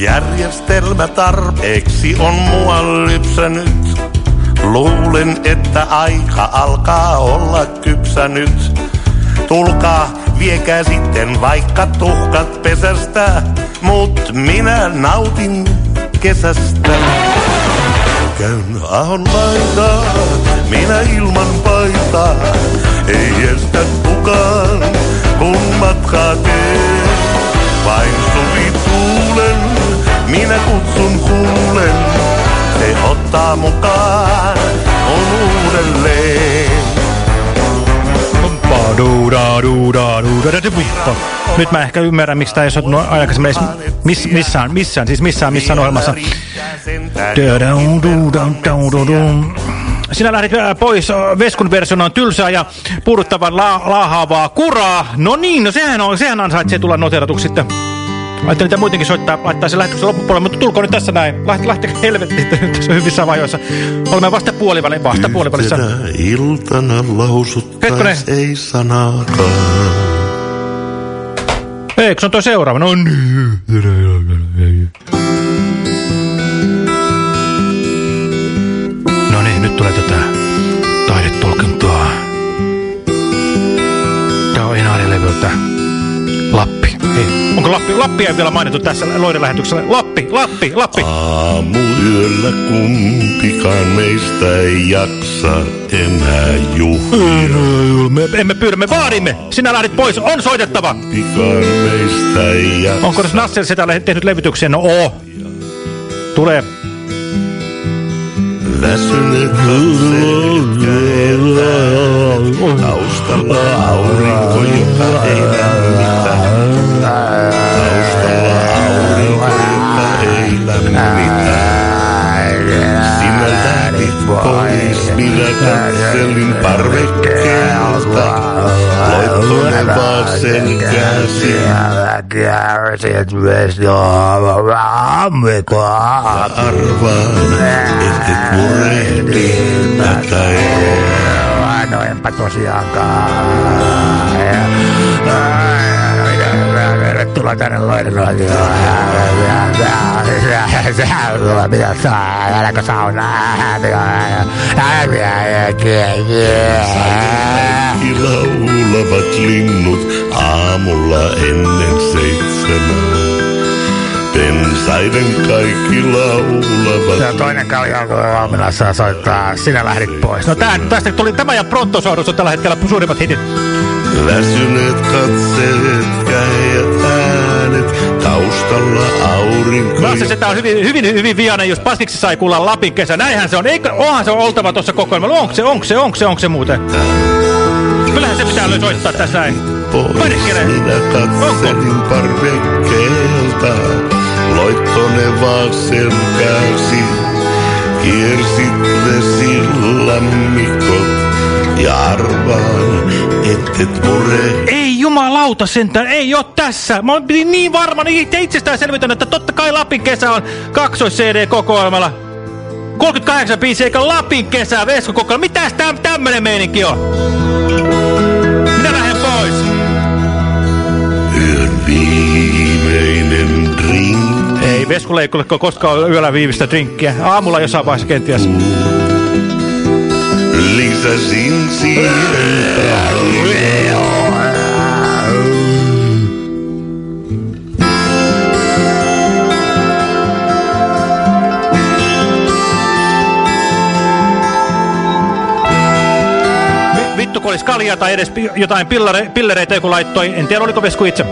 Järjestelmä tarpeeksi on mua lypsänyt. Luulen, että aika alkaa olla kypsänyt. Tulkaa, viekää sitten vaikka tuhkat pesästä, mut minä nautin kesästä. Käyn ahon laitaa, minä ilman paitaa. Ei estä kukaan, kun matkaa teen. Vain sovi tuulen, minä kutsun kuulen. Se ottaa mukaan, on uudelleen. Nyt mä ehkä ymmärrän, miksi tämä ei soittanut aikaisemmin miss, missään, missään, siis missään, missään ohjelmassa. Sinä lähdit äh, pois, Veskun versiona on tylsää ja puuduttavan la laahaavaa kuraa. No niin, no sehän, on, sehän ansaitsee tulla noteratuksi sitten. Ajattelin niitä muutenkin soittaa, laittaa sen lähetyksen loppupuolelle, mutta tulkoon nyt tässä näin. Läht, lähtekö helvettiin tässä hyvissä vajoissa. Olemme vasta puolivälissä. Vasta puolivälissä. Yhtenä iltana lausuttais ei sanaakaan. Eikö se on toi seuraava? No niin. No niin, nyt tulee tätä taidetulkintoa. Tää on Inaari-levyltä. Lappi. Onko Lappi? Lappi ei vielä mainittu tässä Loiden lähetyksellä. Lappi, Lappi, Lappi. Aamuyöllä kumpikaan meistä ei jaksa enää juhlia. Me emme pyydä, me vaadimme. Sinä lähdit pois, on soitettava. Kumpikaan meistä ei jaksa. Onko Nassel sitä tehnyt levytyksen? No oo. Tulee. Käetään. Taustalla aurinko, joka ei lämmitä. Pois, minä katselin parvekkeelta. Loittonen vaan selkääsi. Ja arvaan, et et murehdi tätä eroa. No enpä tosiaankaan. Tervetuloa tänne Loiden radioon. Mitä saa? Saunaa? Laulavat linnut aamulla ennen seitsemää. Pensaiden kaikki laulavat. Ja toinen kalja huomenna saa soittaa. Sinä lähdit pois. No tää, tästä tuli tämä ja Brontosaurus on tällä hetkellä suurimmat hitit. Väsyneet katseet, taustalla aurinko. Lasse, se on hyvin, hyvin, hyvin vihainen, jos Paskiksi sai kuulla Lapin kesä. Näinhän se on. Eikö, onhan se oltava tuossa kokoelmalla. Onko se, onko se, onko se, onko se muuten? Kyllähän se pitää soittaa tässä. Perkele. Minä katselin parvekkeelta, loittone vaan selkääsi. Kiersit vesilammikot ja arvaan, et et mure. Ei jumalauta sentään, ei oo tässä. Mä olin niin varma, niin itsestään selvitän, että totta kai Lapin kesä on kaksois-CD-kokoelmalla. 38 biisiä, eikä Lapin kesä Vesko-kokoelma. Mitäs täm, tämmönen meininki on? Minä lähden pois. Yön viimeinen drink. Ei, Veskulle ei koskaan yöllä viivistä drinkkiä. Aamulla jossain vaiheessa kenties. Lisäsin siihen Vittu, kun olisi kaljaa tai edes jotain pillare, pillereitä joku laittoi. En tiedä, oliko Vesku itse.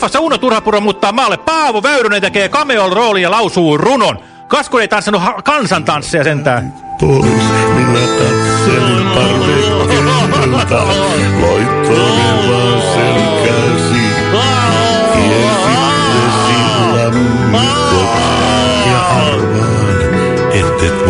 Leffassa Uno Turhapuro muuttaa maalle. Paavo Väyrynen tekee cameon roolin ja lausuu runon. Kasku ei tanssannut ha- kansantansseja sentään. Pois minä katselin parvekkeelta, loittonen vaan selkäsi. Kiersit vesilammikot ja arvaan, et et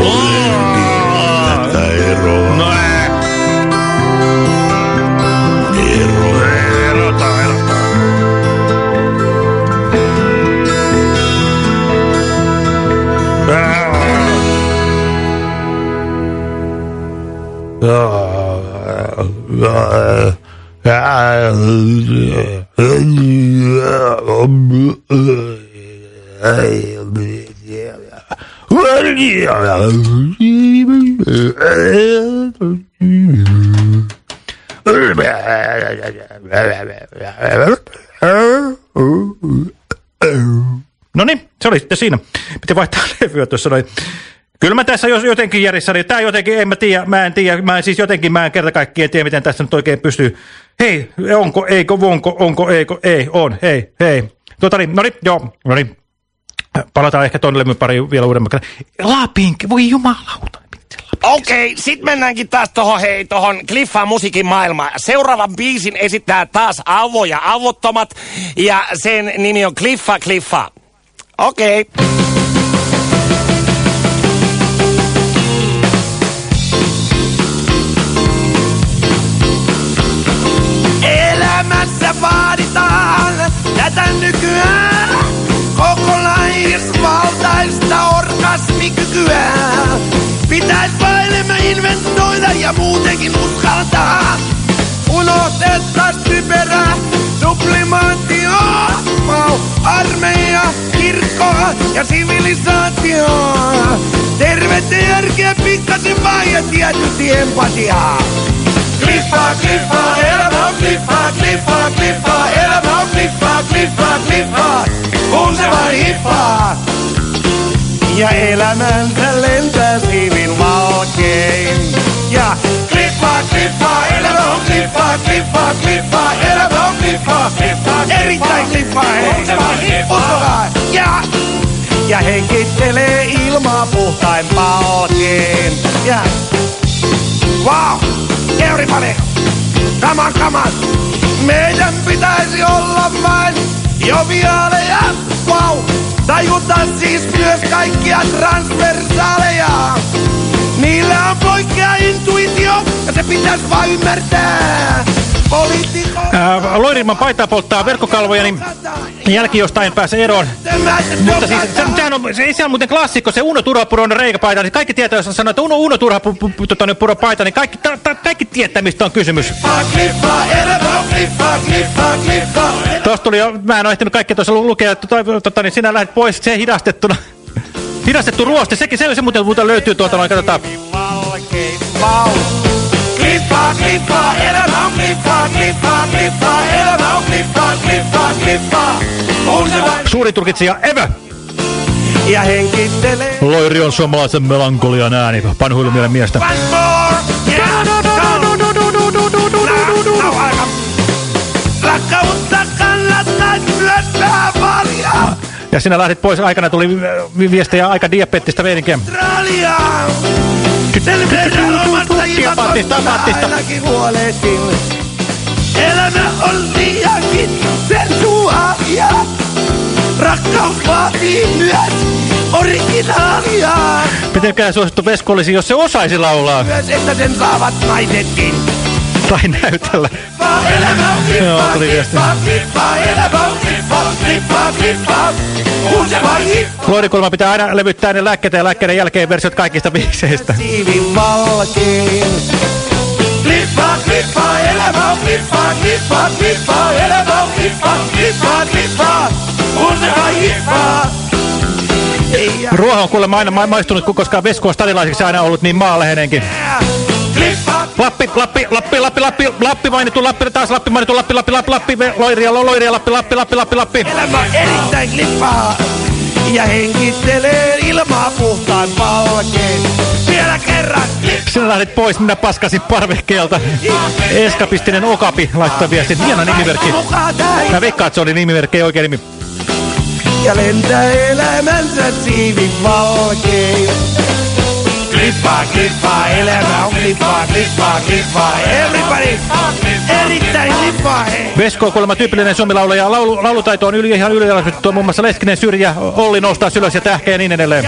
No niin, se oli sitten siinä. Piti vaihtaa levyä tuossa noin. Kyllä mä tässä jos jotenkin järjissä, niin tämä jotenkin, en mä tiedä, mä en tiedä, mä en siis jotenkin, mä en kerta kaikkiaan tiedä, miten tässä nyt oikein pystyy. Hei, onko, eikö, onko, onko, eikö, ei, on, hei, hei. Tuota niin, no niin, joo, no niin. Palataan ehkä tonne levyn pari vielä uudemman kerran. Lapink, voi jumalauta. Okei, sit mennäänkin taas tohon, hei, tohon Cliffan musiikin maailmaan. Seuraavan biisin esittää taas Avo ja Avottomat, ja sen nimi on Cliffa Cliffa. Okei. Elämässä vaaditaan tätä nykyään kokonaisvaltaista orgasmikykyä. Pitäis vain enemmän inventoida ja muutenkin uskaltaa. Unohtettais typerä sublimaatio. Mau, armeija, kirkko ja sivilisaatio. Tervettä järkeä pikkasen vaan ja tietysti empatiaa. Kliffa, kliffa, hiffaa. Ja elämäntä lentää siivin valkein. Ja kliffa, kliffa, elämä on kliffa, kliffa, kliffa, elämä on kliffa, kliffa, erittäin kliffa, hei. Uskokaa. Ja, ja henkittelee ilmaa puhtain palkein. Ja Wow! Everybody! Come on, come on! Meidän pitäisi olla vain joviaaleja! Wow! Tajuta siis myös kaikkia transversaaleja! Niillä on poikkea intuitio ja se pitäisi vaan ymmärtää! Loirimman paitaa polttaa verkkokalvoja, niin jälki jostain pääsee eroon. Mutta siis, se, sehän on, se, se on muuten klassikko, se Uno Turhapuron reikäpaita. Niin kaikki tietää, jos sanoo, että Uno, Uno Turhapuron paita, niin kaikki, ta, ta, kaikki tietää, mistä on kysymys. Tuossa tuli jo, mä en ole ehtinyt kaikkea tuossa lu- lukea, että tota, niin sinä lähdet pois, se hidastettuna. Hidastettu ruoste, sekin se, se muuten, muuten löytyy tuolta noin, katsotaan. On se vain Suuri tulkitsija Evö. ja henkittelee. Loiri on suomalaisen melankolian ääni, panhuilumielen miestä. Once more, yeah, no, Ja sinä lähdit pois, aikana tuli äh, viestejä aika diabeettista meininkiä. Australiaan. Diabaattista, diabaattista. ainakin huolehdin. Elämä on liiankin sensuaalia. Rakkaus vaatii myös originaalia. Mitenkään suosittu Vesku olisi, jos se osaisi laulaa Myös että sen saavat naisetkin. tai näytellä. Elämä on viesti. klippa, klippa, elämä on klippa, Loirikulma pitää aina levyttää ne lääkkeitä ja lääkkeiden jälkeen versiot kaikista biiseistä. siivin valkeen. Elämä on elämä kun se vain hippaa. Ruoho on kuulemma aina ma maistunut, kun koska Vesku on stadilaiseksi aina ollut niin maalehenenkin. Lappi, Lappi, Lappi, Lappi, Lappi, Lappi mainittu, Lappi, taas Lappi mainittu, Lappi, Lappi, Lappi, Lappi, Loiria, Loiria, Lappi, Lappi, Lappi, Lappi, Lappi. Elämä erittäin klippaa ja henkittelee ilmaa puhtaan palkeen. Vielä kerran. Sinä lähdit pois, minä paskasin parvekkeelta. Eskapistinen Okapi laittoi viestin. Hieno nimimerkki. Mä veikkaan, että se oli nimimerkki, ei oikein nimi. Ja lentää elämänsä siivin valkeen. Klippa, klippa, elämä on klippa, klippa, klippa. Everybody, erittäin klippa, hei. Vesko on kuulemma tyypillinen suomilaulaja. Laulu, laulutaito on yli, ihan yliarvostettu. Muun muassa Leskinen Syrjä, Olli noustaa ylös ja tähkeä ja niin edelleen.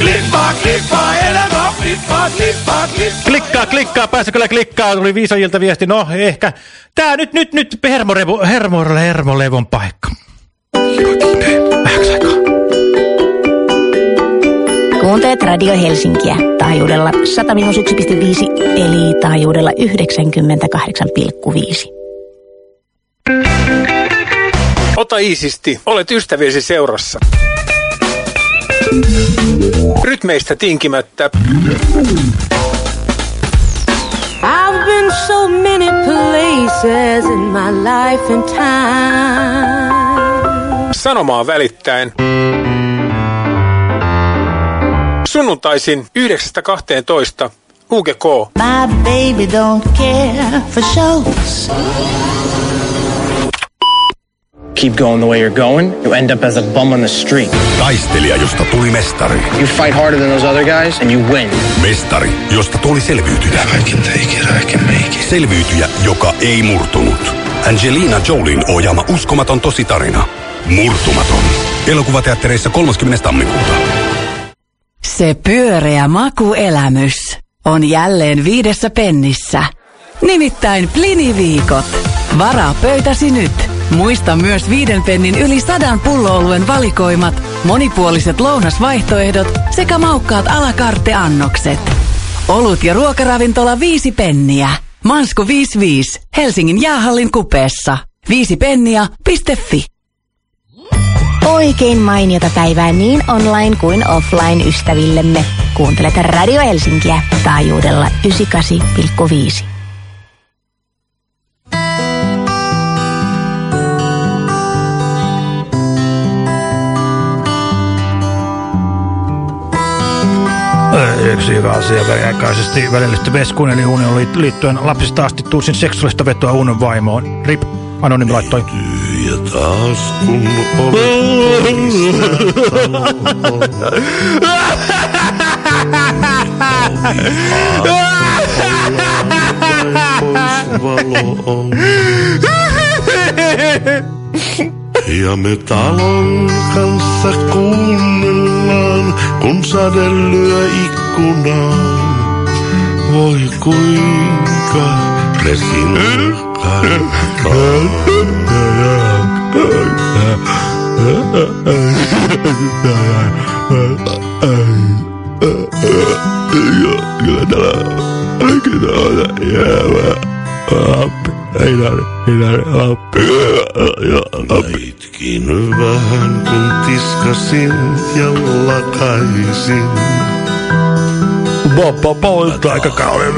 Klippa, klippa, elämä on klippa, klippa, klippa. Klikkaa, klikkaa, päässä kyllä klikkaa, tuli viisajilta viesti. No ehkä. Tää nyt, nyt, nyt hermorevo, hermo, hermolevon paikka. Kuuntelet Radio Helsinkiä taajuudella 101,5 eli taajuudella 98,5. Ota iisisti, olet ystäviesi seurassa. Rytmeistä tinkimättä. I'm I've been so many places in my life and time. Sanomaa välittäen. Sunnuntaisin 9.12. UGK. My baby don't care for shows. Keep going the way you're going, you end up as a bum on the street. Taistelija, josta tuli mestari. You fight harder than those other guys and you win. Mestari, josta tuli selviytyjä. I can take it, I can make it. Selviytyjä, joka ei murtunut. Angelina Jolin ohjaama uskomaton tositarina. Murtumaton. Elokuvateattereissa 30. tammikuuta. Se pyöreä makuelämys on jälleen viidessä pennissä. Nimittäin Plini-viikot. Varaa pöytäsi nyt. Muista myös viiden pennin yli sadan pullooluen valikoimat, monipuoliset lounasvaihtoehdot sekä maukkaat alakartteannokset. Olut ja ruokaravintola viisi penniä. Mansku 55, Helsingin jäähallin kupeessa. Viisi penniä.fi. Oikein mainiota päivää niin online kuin offline ystävillemme. Kuuntelet Radio Helsinkiä taajuudella 98,5. Yksi hyvä asia väliaikaisesti välillisesti Veskun eli union liittyen lapsista asti tuusin seksuaalista vetoa unen vaimoon. Rip, anonymi laittoi. Ja taas kun. Ja me talon kanssa kuunnellaan, kun sade lyö ikkunaan. Voi kuinka ne sinua Kyllä täällä, kyllä täällä jäävä appi. Ei tarvi, ei tarvi appi. Itkin vähän kun tiskasin ja lakaisin. Poppo polttaa aika kauan.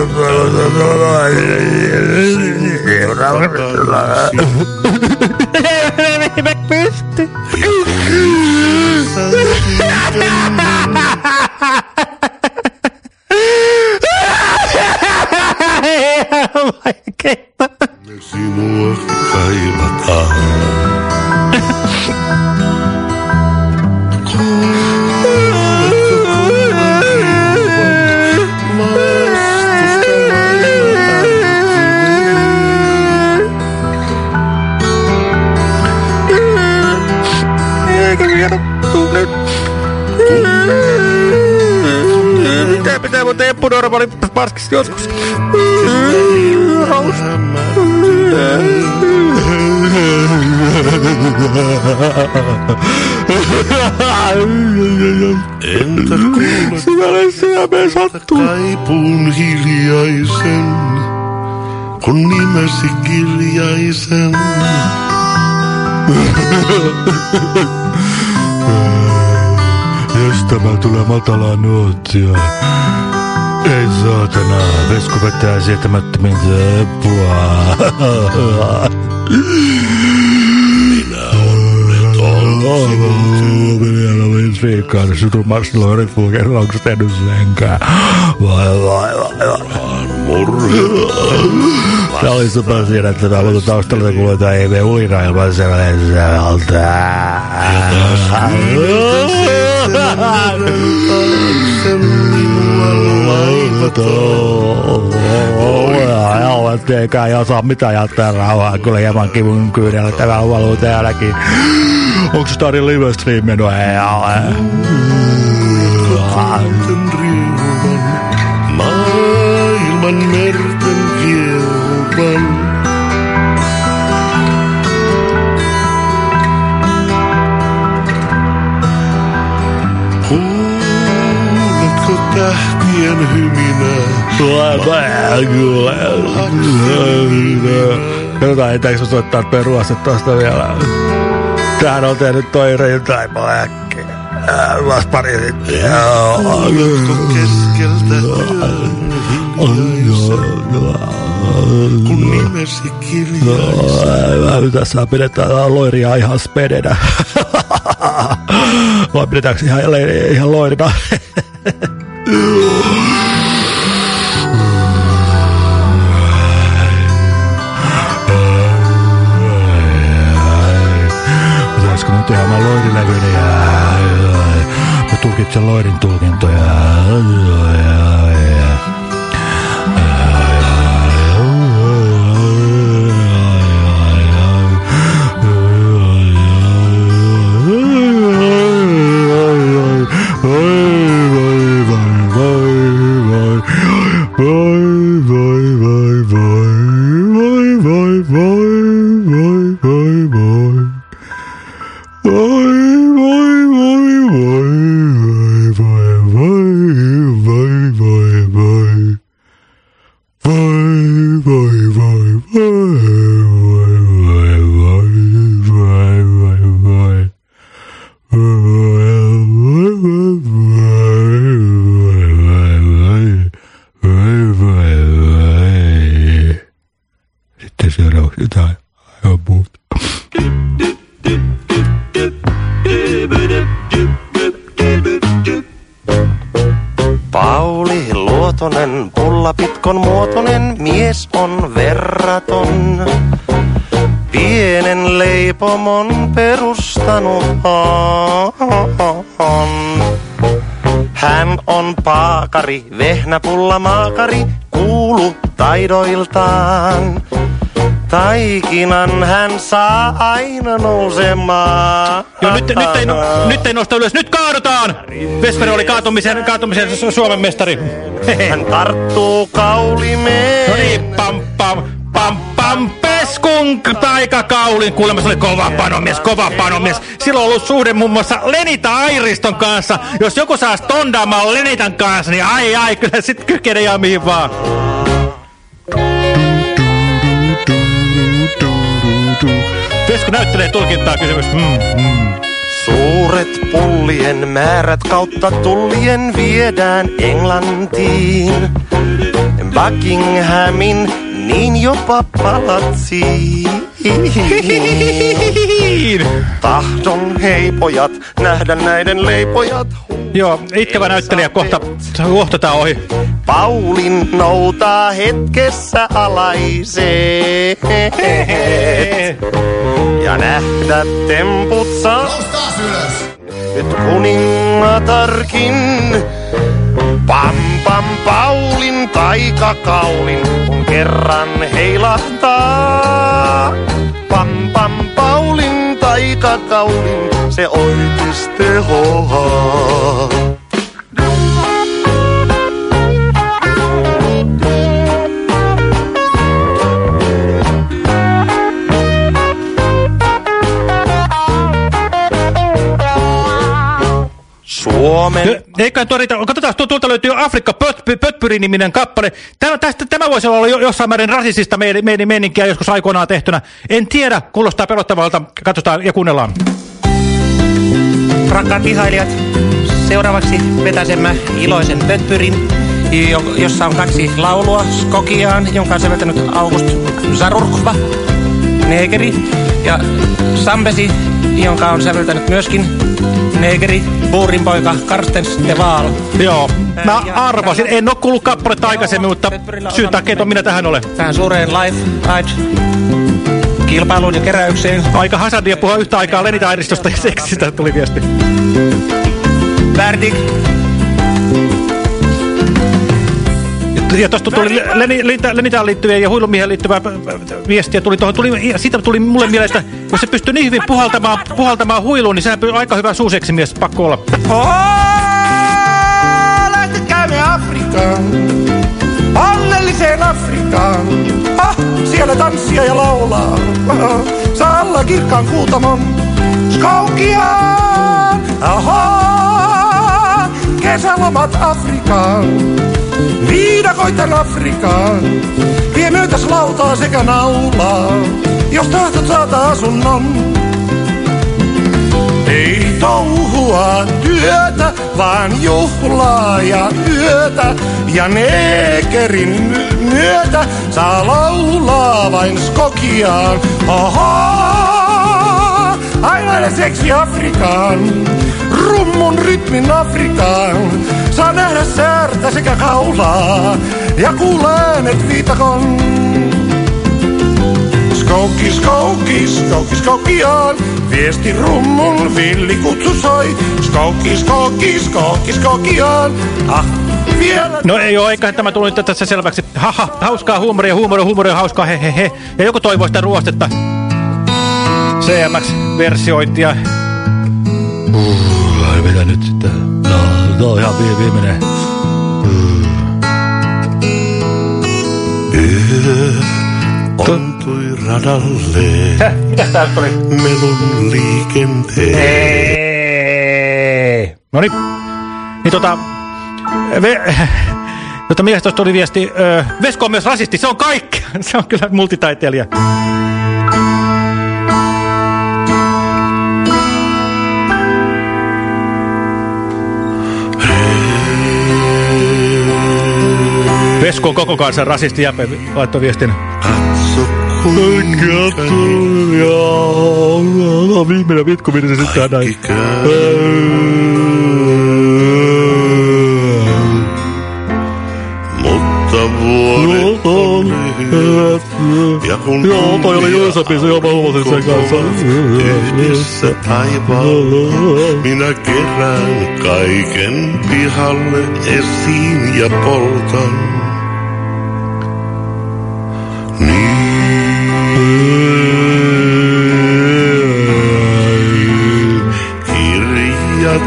Paskista joskus? Entä kuulet, Syvälle sydämeen sattuu. kaipuun hiljaisen, kun nimesi kirjaisen. Jos tämä tulee matalaa nuottia. Ei saatana, Vesku vetää sietämättömin apua. Minä onneton Minä olen viikkaan, sutun maksilla riippuu onko tehnyt senkään. Vai vai vai vai. Tämä oli super siinä, että tämä on taustalla kuuluu jotain EV ulinailman sellainen sieltä. Eikä ei osaa mitään jättää rauhaa. Kyllä hieman kivun kyydellä tämä on täälläkin. Onko se Stadin live stream menoa? Ei ole. Maailman merten kiehuvan. Tähtien hyminää? Katsotaan, eikö se soittaa perua se tosta vielä. Tähän on tehnyt toi rintaimo äkkiä. Vas pari. keskeltä kun nimesi kirjaisi. Tässä pidetään loiria ihan spedenä. Vai pidetäänkö ihan, ihan loirina? Pitäisikö nyt tehdä mä loirilevyn ja mä tulkitsen loirin tulkintoja. Vehnäpulla maakari, kuulu taidoiltaan. Taikinan hän saa aina nousemaan. Joo, nyt, nyt, ei, no, nyt ei nosta ylös. Nyt kaadutaan! Vesperi oli kaatumisen, kaatumisen Su- Suomen mestari. Hän tarttuu kaulimeen. Peskun taikakaulin. Kuulemma se oli kova panomies, kova panomies. Silloin on ollut suhde muun muassa Lenita Airiston kanssa. Jos joku saa stondaamaan Lenitan kanssa, niin ai ai, kyllä sit kykenee ja mihin vaan. Vesku näyttelee tulkintaa kysymys. Mm, mm. Suuret pullien määrät kautta tullien viedään Englantiin. Buckinghamin niin jopa palatsiin. Tahdon hei pojat, nähdä näiden leipojat. Joo, itkevä näyttelijä kohta, kohta tää ohi. Paulin noutaa hetkessä alaisee. Ja nähdä temput saa. Nyt kuningatarkin. Pam pam Paulin taikakaulin, kun kerran heilahtaa. Pam pam Paulin taikakaulin, se oikeesti tehoaa. Suomen... Eikä todeta, katsotaan, tu- tuolta löytyy Afrikka Pöt- Pötpyri-niminen kappale. Tämä, tästä, tämä voisi olla jo, jossain määrin rasistista meidän, meidän meininkiä joskus aikoinaan tehtynä. En tiedä, kuulostaa pelottavalta. Katsotaan ja kuunnellaan. Rakkaat ihailijat, seuraavaksi vetäsemme iloisen pötpyrin, jo- jossa on kaksi laulua Skokiaan, jonka on säveltänyt August Zarurkva, Negeri, ja Sambesi, jonka on säveltänyt myöskin Negeri, Buurin poika Karstens de Waal. Joo, mä arvasin. En ole kuullut kappaletta aikaisemmin, mutta syy takia on minä tähän olen. Tähän suureen Life Ride kilpailuun ja keräykseen. Aika hasadia puhua yhtä aikaa Lenita Airistosta ja seksistä tuli viesti. Verdict. Ja tuosta tuli Leni, Lenita, Lenitaan liittyviä ja huilumiehen liittyvää viestiä. Tuli tuohon, tuli, siitä tuli mulle mieleen, että jos se pystyy niin hyvin puhaltamaan, puhaltamaan huiluun, niin sehän on aika hyvä suuseksimies, pakko olla. Oh, lähtekäämme Afrikaan, onnelliseen Afrikaan. Ah, siellä tanssia ja laulaa, ah, saa alla kirkkaan kuutamon. Skaukiaan, ahaa, kesälomat Afrikaan. Viidakoitten Afrikaan, vie myötäs lautaa sekä naulaa, jos tahtot saata asunnon. Ei touhua työtä, vaan juhlaa ja yötä. Ja neekerin my- myötä saa laulaa vain skokiaan. Oho, aina seksi Afrikaan. Rummun rytmin Afrikaan. Saa nähdä säärtä sekä kaulaa. Ja kuulee äänet viitakon. Skoukki, skoukki, skoukki, skoukkiaan. Viesti rummun, villi kutsu soi. Skoukki, skoukki, skoukki, skoukkiaan. Ah, vielä... No ei ole, eiköhän tämä tullut nyt tässä selväksi. Haha, hauskaa huumoria, huumoria, huumoria, hauskaa, he, he, he. Ja joku toivoo sitä ruostetta. CMX-versiointia. Ai mitä nyt sitten? No, no on ihan vi- viimeinen. Yö ontui radalle. Häh, mitäs tää nyt oli? Melun liikenteen. Ei. No niin. Niin tota... Ve, tota mies tuosta tuli viesti. Ö, Vesko on myös rasisti, se on kaikki. Se on kyllä multitaiteilija. Vesko on koko kansan rasisti, Jäpe laittoi viestin. No viimeinen vitkuminen se sitten näin. Mutta vuodet on lyhyet. Ja kun Joo, toi oli Joosepin, se jopa huomasin sen kanssa. Yhdessä taivaalla minä kerään kaiken pihalle esiin ja poltan. Niin. Kirjat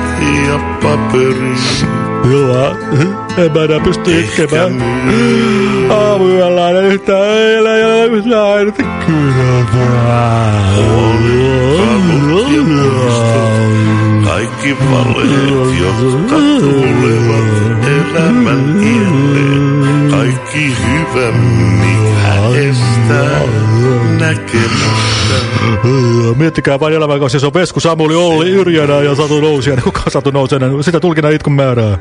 ja paperit. Joo, en mä enää pysty itkemään. Aamuyöllä en yhtään eilen ja yhtään äiditä Kaikki valeet, jotka tulevat elämän tielle. Kaikki hyvä, mikä estää näkemästä. Miettikää vain elämän kanssa, jos on Vesku, Samuli, Olli, Yrjänä ja Satu Nousiainen. Kuka Satu Nousiainen? Sitä tulkinnan itkun määrää.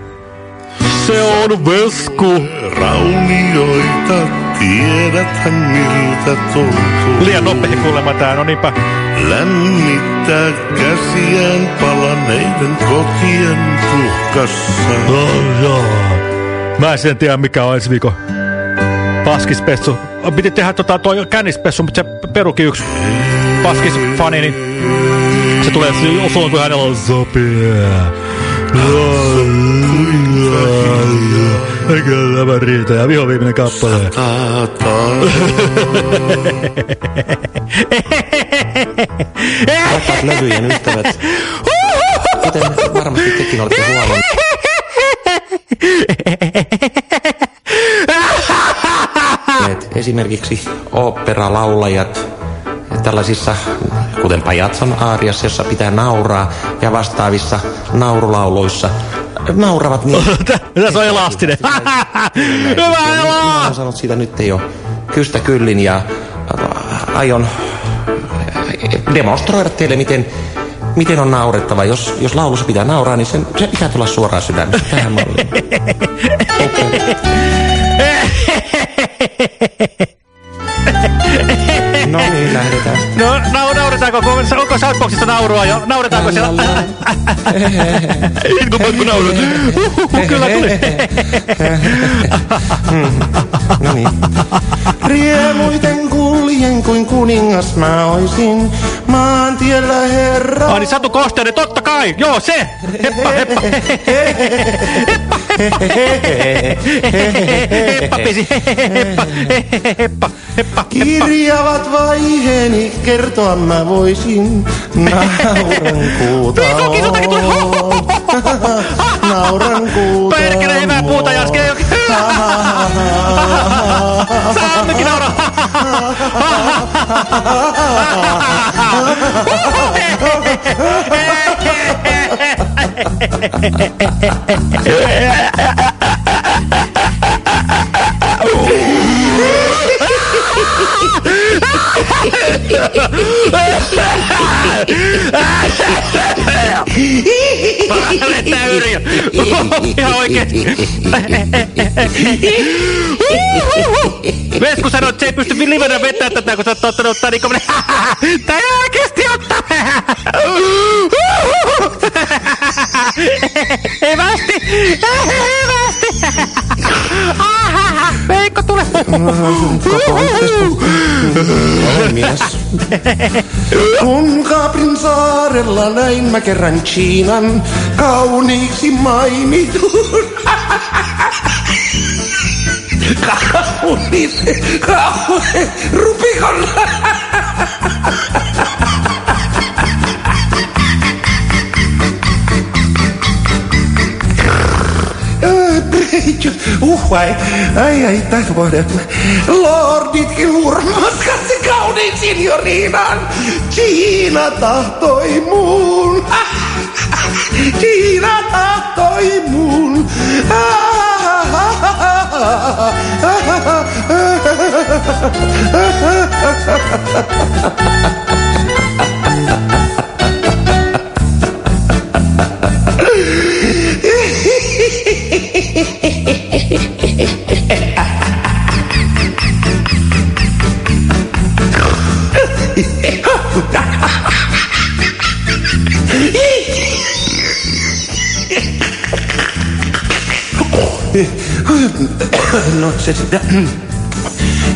Se on Vesku. Raunioita tiedäthän miltä tuntuu. Liian nopea kuulemma tää, no niinpä. Lämmittää käsiään palaneiden kotien tuhkassa. No, joo. Mä en sen tiedä, mikä on ensi viikon paskispessu. Piti tehdä tota toi kännispessu, mutta se peruki yksi paskisfani, niin se tulee kun hänellä on sopii. Eikä tämä riitä. Ja viho viimeinen kappale. Rakkaat levyjen ystävät, kuten varmasti tekin olette huomannut. Esimerkiksi oopperalaulajat tällaisissa, kuten Pajatson aariassa, jossa pitää nauraa, ja vastaavissa naurulauluissa nauravat niin. Tässä on elastinen. Hyvä Minä olen sanonut siitä nyt jo kystä kyllin ja äh, aion äh, demonstroida teille, miten, miten on naurettava. Jos, jos laulussa pitää nauraa, niin sen, se pitää tulla suoraan sydämestä tähän malliin. No niin, lähdetään. No, nau, nauretaanko? Onko Southboxista naurua jo? Nauretaanko siellä? Itku potku naurut. Kyllä tuli. No niin. Riemuiten kuljen kuin kuningas mä oisin maantiellä herra. Ai niin Satu Kosteinen, totta kai. Joo, se. Heppa, heppa. Heppa, heppa, pesi, heppa, heppa, heppa, Kirjavat vaiheeni, kertoa mä voisin, nauran kuuta Nauran kuuta Perkele, hyvää puuta, Jaske, Saammekin nauraa. Hehehehe. Lähetää yrjö. Ihan oikeesti. Vesku sanoi, että se ei pysty livenä vetämään tätä, kun sä oot ottanut ottaa niin kovin. Tää ei oikeesti ottaa. Ei västi. Ei västi. Veikko tule. Kun Kaaprin saarella näin mä kerran Chiinan kauniiksi mainitun. Kaunis, kaunis, rupikon. Uh, ai, ai, ai, tästä vuodet. Lorditkin hurmaskatti kauniin signoriinan. Kiina tahtoi muun. Kiina tahtoi muun. No Ha ha ha ha! Se sitten.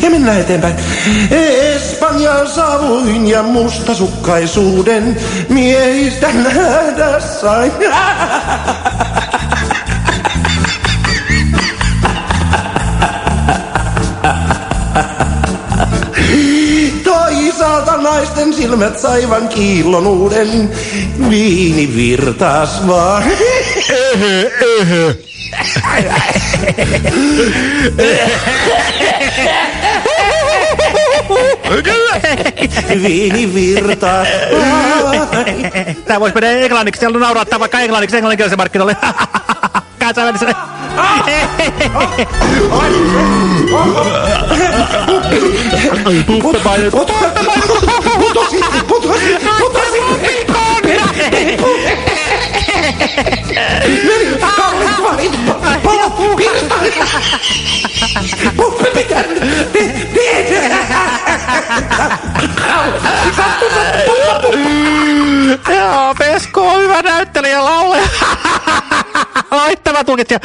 Ja mennään eteenpäin. Espanjan savuin ja mustasukkaisuuden miehistä nähdä sain. Toisaalta naisten silmät saivan kiillon uuden. Viini virtaas vaan. Öhö, öhö. Viini virtaas Tää vois mennä englanniksi, siellä naurattaa vaikka englanniksi englanninkielisen markkinoille. Kansainväliselle. Putosi, putosi, putosi. Kalle, tuolit, palo, pirta. Puppi, mitä? Joo, Pesko on hyvä näyttelijä laulaja. Laittava tulkitsija.